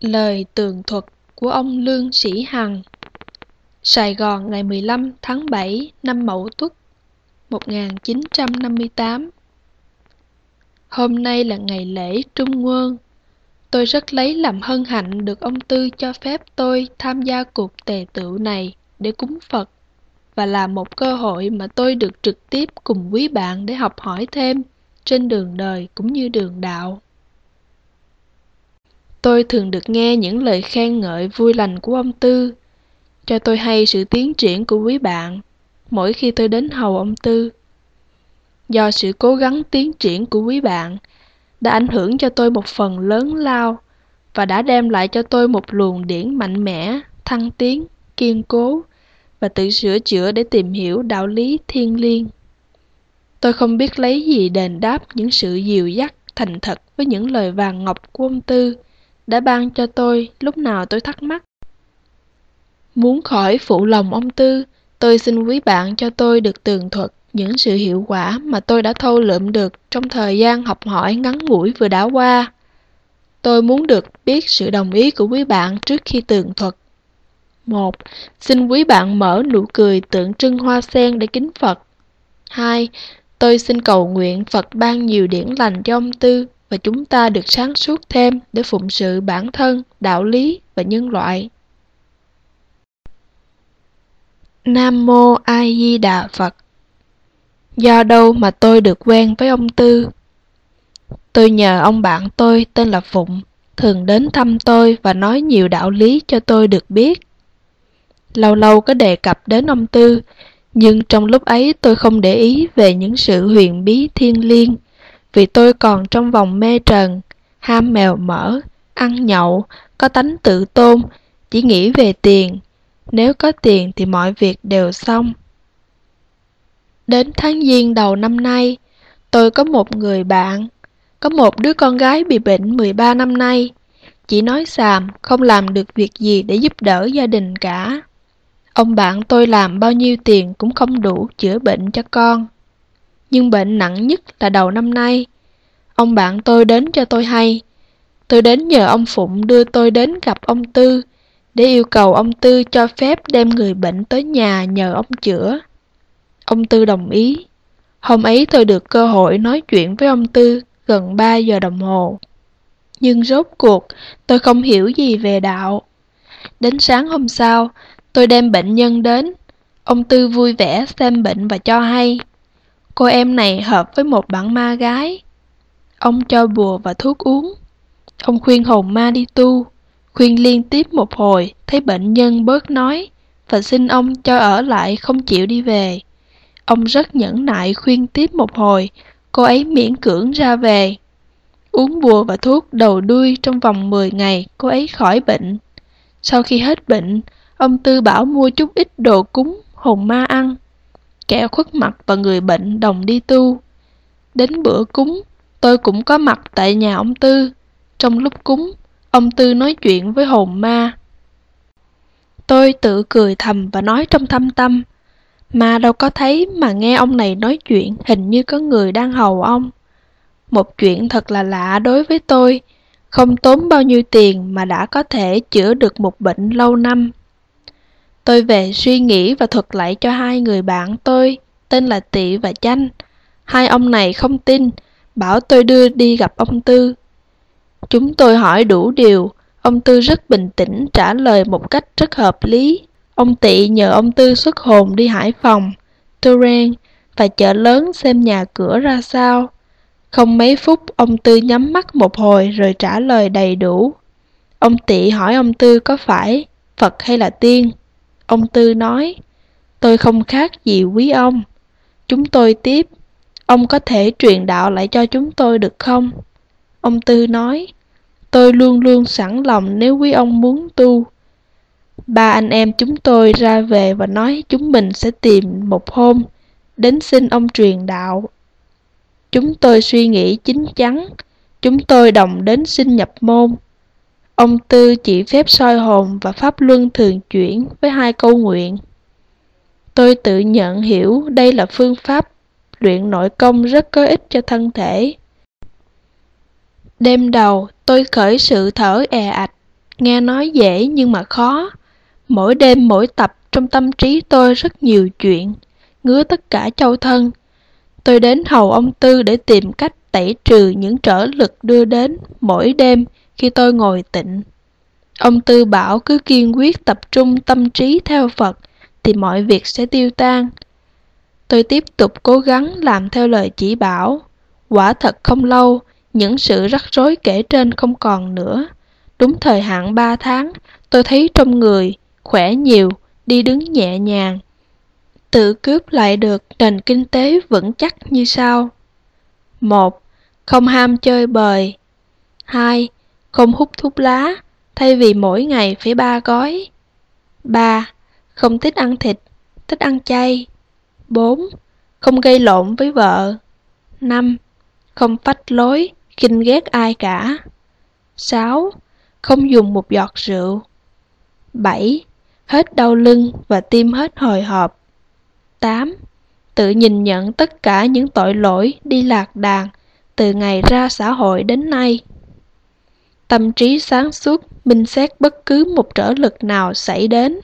Lời tường thuật của ông Lương Sĩ Hằng Sài Gòn, ngày 15 tháng 7 năm Mậu Tuất 1958 Hôm nay là ngày lễ Trung Quân. Tôi rất lấy làm hân hạnh được ông Tư cho phép tôi tham gia cuộc tề tựu này để cúng Phật và là một cơ hội mà tôi được trực tiếp cùng quý bạn để học hỏi thêm trên đường đời cũng như đường đạo. Tôi thường được nghe những lời khen ngợi vui lành của ông Tư, cho tôi hay sự tiến triển của quý bạn mỗi khi tôi đến hầu ông Tư. Do sự cố gắng tiến triển của quý bạn đã ảnh hưởng cho tôi một phần lớn lao và đã đem lại cho tôi một luồng điển mạnh mẽ, thăng tiến, kiên cố và tự sửa chữa để tìm hiểu đạo lý thiên liêng. Tôi không biết lấy gì đền đáp những sự dìu dắt thành thật với những lời vàng ngọc của ông Tư đã ban cho tôi lúc nào tôi thắc mắc. Muốn khỏi phụ lòng ông Tư, tôi xin quý bạn cho tôi được tường thuật những sự hiệu quả mà tôi đã thâu lượm được trong thời gian học hỏi ngắn ngủi vừa đã qua. Tôi muốn được biết sự đồng ý của quý bạn trước khi tường thuật. một Xin quý bạn mở nụ cười tượng trưng hoa sen để kính Phật. 2. Tôi xin cầu nguyện Phật ban nhiều điển lành cho ông Tư và chúng ta được sáng suốt thêm để phụng sự bản thân, đạo lý và nhân loại. Nam Mô A Di Đà Phật Do đâu mà tôi được quen với ông Tư? Tôi nhờ ông bạn tôi tên là Phụng thường đến thăm tôi và nói nhiều đạo lý cho tôi được biết. Lâu lâu có đề cập đến ông Tư, nhưng trong lúc ấy tôi không để ý về những sự huyền bí thiên liêng vì tôi còn trong vòng mê trần, ham mèo mỡ, ăn nhậu, có tánh tự tôn, chỉ nghĩ về tiền. Nếu có tiền thì mọi việc đều xong. Đến tháng Giêng đầu năm nay, tôi có một người bạn, có một đứa con gái bị bệnh 13 năm nay. Chỉ nói xàm, không làm được việc gì để giúp đỡ gia đình cả. Ông bạn tôi làm bao nhiêu tiền cũng không đủ chữa bệnh cho con nhưng bệnh nặng nhất là đầu năm nay. Ông bạn tôi đến cho tôi hay. Tôi đến nhờ ông Phụng đưa tôi đến gặp ông Tư để yêu cầu ông Tư cho phép đem người bệnh tới nhà nhờ ông chữa. Ông Tư đồng ý. Hôm ấy tôi được cơ hội nói chuyện với ông Tư gần 3 giờ đồng hồ. Nhưng rốt cuộc, tôi không hiểu gì về đạo. Đến sáng hôm sau, tôi đem bệnh nhân đến. Ông Tư vui vẻ xem bệnh và cho hay Cô em này hợp với một bạn ma gái. Ông cho bùa và thuốc uống. Ông khuyên hồn ma đi tu. Khuyên liên tiếp một hồi, thấy bệnh nhân bớt nói, và xin ông cho ở lại không chịu đi về. Ông rất nhẫn nại khuyên tiếp một hồi, cô ấy miễn cưỡng ra về. Uống bùa và thuốc đầu đuôi trong vòng 10 ngày, cô ấy khỏi bệnh. Sau khi hết bệnh, ông Tư bảo mua chút ít đồ cúng hồn ma ăn kẻ khuất mặt và người bệnh đồng đi tu. Đến bữa cúng, tôi cũng có mặt tại nhà ông Tư. Trong lúc cúng, ông Tư nói chuyện với hồn ma. Tôi tự cười thầm và nói trong thâm tâm, mà đâu có thấy mà nghe ông này nói chuyện hình như có người đang hầu ông. Một chuyện thật là lạ đối với tôi, không tốn bao nhiêu tiền mà đã có thể chữa được một bệnh lâu năm. Tôi về suy nghĩ và thuật lại cho hai người bạn tôi, tên là Tị và Chanh. Hai ông này không tin, bảo tôi đưa đi gặp ông Tư. Chúng tôi hỏi đủ điều, ông Tư rất bình tĩnh trả lời một cách rất hợp lý. Ông Tị nhờ ông Tư xuất hồn đi Hải Phòng, Turan và chợ lớn xem nhà cửa ra sao. Không mấy phút ông Tư nhắm mắt một hồi rồi trả lời đầy đủ. Ông Tị hỏi ông Tư có phải Phật hay là tiên. Ông Tư nói, tôi không khác gì quý ông. Chúng tôi tiếp, ông có thể truyền đạo lại cho chúng tôi được không? Ông Tư nói, tôi luôn luôn sẵn lòng nếu quý ông muốn tu. Ba anh em chúng tôi ra về và nói chúng mình sẽ tìm một hôm đến xin ông truyền đạo. Chúng tôi suy nghĩ chín chắn, chúng tôi đồng đến xin nhập môn. Ông Tư chỉ phép soi hồn và pháp luân thường chuyển với hai câu nguyện. Tôi tự nhận hiểu đây là phương pháp luyện nội công rất có ích cho thân thể. Đêm đầu, tôi khởi sự thở è ạch, nghe nói dễ nhưng mà khó. Mỗi đêm mỗi tập trong tâm trí tôi rất nhiều chuyện, ngứa tất cả châu thân. Tôi đến hầu ông Tư để tìm cách tẩy trừ những trở lực đưa đến mỗi đêm khi tôi ngồi tịnh. Ông Tư bảo cứ kiên quyết tập trung tâm trí theo Phật thì mọi việc sẽ tiêu tan. Tôi tiếp tục cố gắng làm theo lời chỉ bảo. Quả thật không lâu, những sự rắc rối kể trên không còn nữa. Đúng thời hạn 3 tháng, tôi thấy trong người khỏe nhiều, đi đứng nhẹ nhàng. Tự cướp lại được nền kinh tế vững chắc như sau. 1. Không ham chơi bời. 2. Không hút thuốc lá, thay vì mỗi ngày phải ba gói. 3. Không thích ăn thịt, thích ăn chay. 4. Không gây lộn với vợ. 5. Không phách lối, kinh ghét ai cả. 6. Không dùng một giọt rượu. 7. Hết đau lưng và tim hết hồi hộp. 8. Tự nhìn nhận tất cả những tội lỗi đi lạc đàn từ ngày ra xã hội đến nay. Tâm trí sáng suốt minh xét bất cứ một trở lực nào xảy đến.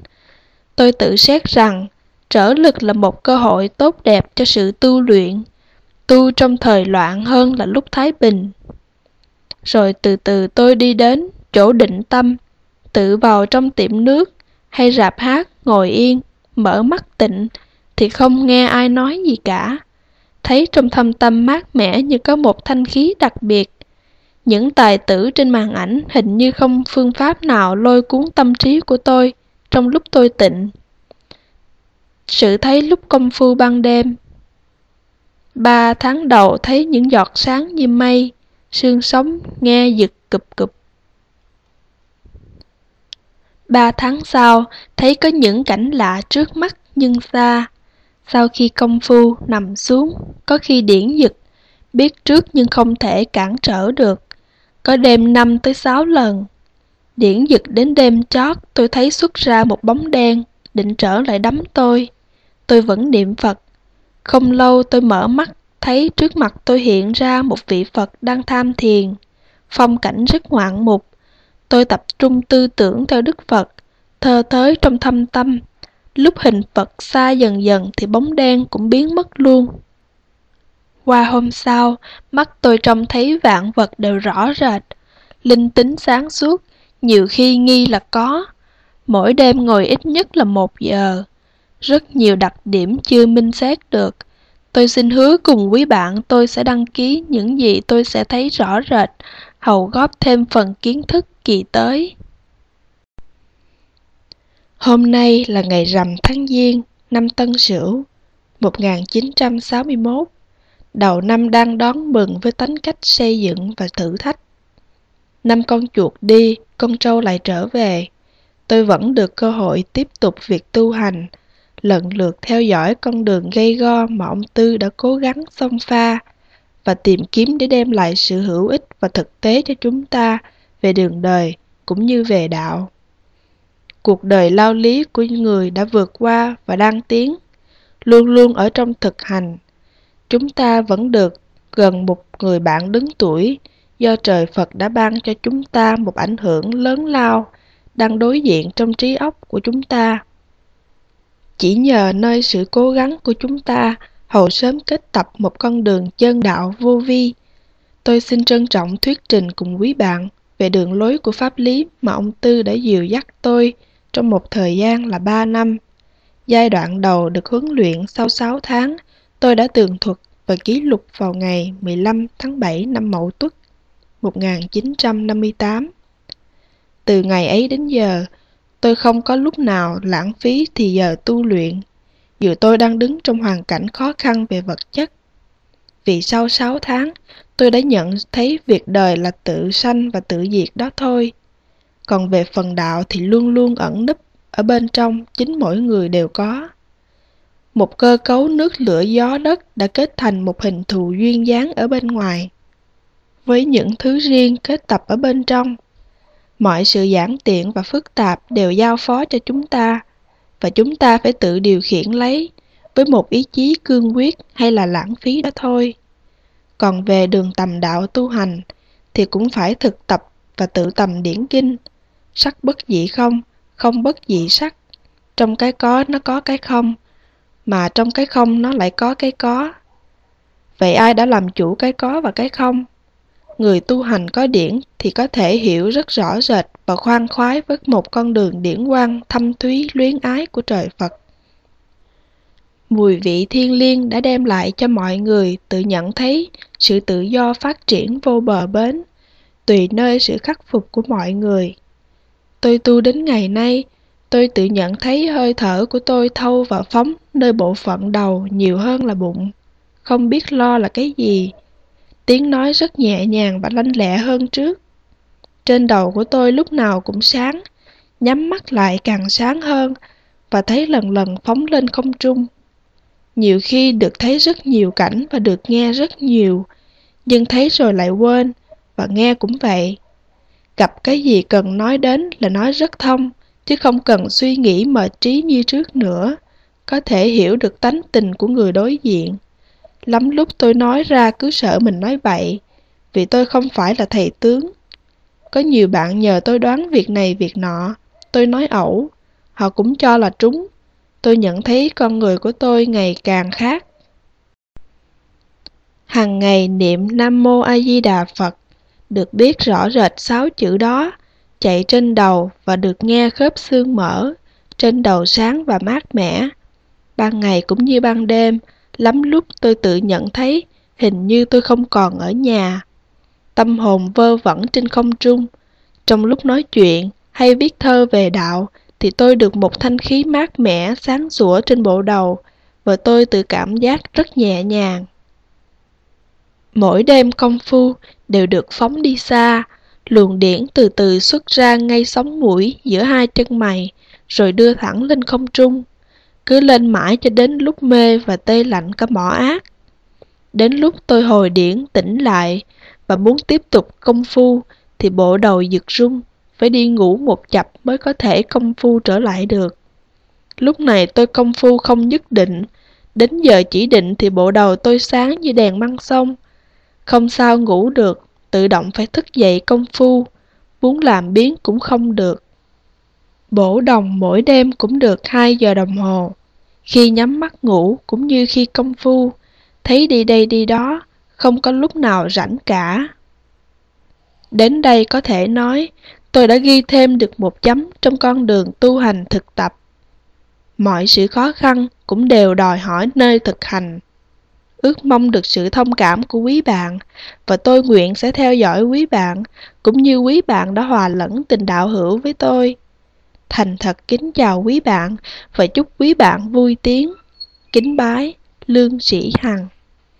Tôi tự xét rằng trở lực là một cơ hội tốt đẹp cho sự tu luyện, tu trong thời loạn hơn là lúc thái bình. Rồi từ từ tôi đi đến chỗ định tâm, tự vào trong tiệm nước hay rạp hát ngồi yên, mở mắt tịnh thì không nghe ai nói gì cả. Thấy trong thâm tâm mát mẻ như có một thanh khí đặc biệt. Những tài tử trên màn ảnh hình như không phương pháp nào lôi cuốn tâm trí của tôi trong lúc tôi tịnh. Sự thấy lúc công phu ban đêm Ba tháng đầu thấy những giọt sáng như mây, sương sống nghe giật cụp cụp. Ba tháng sau, thấy có những cảnh lạ trước mắt nhưng xa. Sau khi công phu nằm xuống, có khi điển giật, biết trước nhưng không thể cản trở được. Có đêm năm tới sáu lần. Điển giật đến đêm chót, tôi thấy xuất ra một bóng đen, định trở lại đấm tôi. Tôi vẫn niệm Phật. Không lâu tôi mở mắt, thấy trước mặt tôi hiện ra một vị Phật đang tham thiền. Phong cảnh rất ngoạn mục. Tôi tập trung tư tưởng theo Đức Phật, thơ tới trong thâm tâm. Lúc hình Phật xa dần dần thì bóng đen cũng biến mất luôn. Qua hôm sau, mắt tôi trông thấy vạn vật đều rõ rệt, linh tính sáng suốt, nhiều khi nghi là có. Mỗi đêm ngồi ít nhất là một giờ. Rất nhiều đặc điểm chưa minh xét được. Tôi xin hứa cùng quý bạn tôi sẽ đăng ký những gì tôi sẽ thấy rõ rệt, hầu góp thêm phần kiến thức kỳ tới. Hôm nay là ngày rằm tháng Giêng, năm Tân Sửu, 1961. Đầu năm đang đón mừng với tính cách xây dựng và thử thách. Năm con chuột đi, con trâu lại trở về. Tôi vẫn được cơ hội tiếp tục việc tu hành, lần lượt theo dõi con đường gây go mà ông Tư đã cố gắng xông pha và tìm kiếm để đem lại sự hữu ích và thực tế cho chúng ta về đường đời cũng như về đạo. Cuộc đời lao lý của người đã vượt qua và đang tiến, luôn luôn ở trong thực hành. Chúng ta vẫn được gần một người bạn đứng tuổi do trời Phật đã ban cho chúng ta một ảnh hưởng lớn lao đang đối diện trong trí óc của chúng ta. Chỉ nhờ nơi sự cố gắng của chúng ta hầu sớm kết tập một con đường chân đạo vô vi. Tôi xin trân trọng thuyết trình cùng quý bạn về đường lối của pháp lý mà ông Tư đã dìu dắt tôi trong một thời gian là 3 năm. Giai đoạn đầu được huấn luyện sau 6 tháng, tôi đã tường thuật và ký lục vào ngày 15 tháng 7 năm Mậu Tuất 1958. Từ ngày ấy đến giờ, tôi không có lúc nào lãng phí thì giờ tu luyện, dù tôi đang đứng trong hoàn cảnh khó khăn về vật chất. Vì sau 6 tháng, tôi đã nhận thấy việc đời là tự sanh và tự diệt đó thôi. Còn về phần đạo thì luôn luôn ẩn nấp ở bên trong chính mỗi người đều có. Một cơ cấu nước lửa gió đất đã kết thành một hình thù duyên dáng ở bên ngoài. Với những thứ riêng kết tập ở bên trong, mọi sự giản tiện và phức tạp đều giao phó cho chúng ta, và chúng ta phải tự điều khiển lấy với một ý chí cương quyết hay là lãng phí đó thôi. Còn về đường tầm đạo tu hành thì cũng phải thực tập và tự tầm điển kinh, sắc bất dị không, không bất dị sắc. Trong cái có nó có cái không, mà trong cái không nó lại có cái có. Vậy ai đã làm chủ cái có và cái không? Người tu hành có điển thì có thể hiểu rất rõ rệt và khoan khoái với một con đường điển quang thâm thúy luyến ái của trời Phật. Mùi vị thiên liêng đã đem lại cho mọi người tự nhận thấy sự tự do phát triển vô bờ bến, tùy nơi sự khắc phục của mọi người. Tôi tu đến ngày nay, tôi tự nhận thấy hơi thở của tôi thâu và phóng nơi bộ phận đầu nhiều hơn là bụng. Không biết lo là cái gì. Tiếng nói rất nhẹ nhàng và lanh lẹ hơn trước. Trên đầu của tôi lúc nào cũng sáng, nhắm mắt lại càng sáng hơn và thấy lần lần phóng lên không trung. Nhiều khi được thấy rất nhiều cảnh và được nghe rất nhiều, nhưng thấy rồi lại quên, và nghe cũng vậy. Gặp cái gì cần nói đến là nói rất thông, chứ không cần suy nghĩ mệt trí như trước nữa, có thể hiểu được tánh tình của người đối diện. Lắm lúc tôi nói ra cứ sợ mình nói bậy, vì tôi không phải là thầy tướng. Có nhiều bạn nhờ tôi đoán việc này việc nọ, tôi nói ẩu, họ cũng cho là trúng. Tôi nhận thấy con người của tôi ngày càng khác. Hằng ngày niệm Nam Mô A Di Đà Phật, được biết rõ rệt sáu chữ đó, chạy trên đầu và được nghe khớp xương mở, trên đầu sáng và mát mẻ. Ban ngày cũng như ban đêm, lắm lúc tôi tự nhận thấy hình như tôi không còn ở nhà. Tâm hồn vơ vẩn trên không trung. Trong lúc nói chuyện hay viết thơ về đạo thì tôi được một thanh khí mát mẻ sáng sủa trên bộ đầu và tôi tự cảm giác rất nhẹ nhàng. Mỗi đêm công phu đều được phóng đi xa, luồng điển từ từ xuất ra ngay sóng mũi giữa hai chân mày, rồi đưa thẳng lên không trung. Cứ lên mãi cho đến lúc mê và tê lạnh cả mỏ ác. Đến lúc tôi hồi điển tỉnh lại và muốn tiếp tục công phu thì bộ đầu giật rung, phải đi ngủ một chập mới có thể công phu trở lại được. Lúc này tôi công phu không nhất định, đến giờ chỉ định thì bộ đầu tôi sáng như đèn măng sông. Không sao ngủ được, tự động phải thức dậy công phu, muốn làm biến cũng không được. Bổ đồng mỗi đêm cũng được 2 giờ đồng hồ. Khi nhắm mắt ngủ cũng như khi công phu, thấy đi đây đi đó, không có lúc nào rảnh cả. Đến đây có thể nói, tôi đã ghi thêm được một chấm trong con đường tu hành thực tập. Mọi sự khó khăn cũng đều đòi hỏi nơi thực hành. Ước mong được sự thông cảm của quý bạn, và tôi nguyện sẽ theo dõi quý bạn, cũng như quý bạn đã hòa lẫn tình đạo hữu với tôi. Thành thật kính chào quý bạn và chúc quý bạn vui tiếng. Kính bái, Lương Sĩ Hằng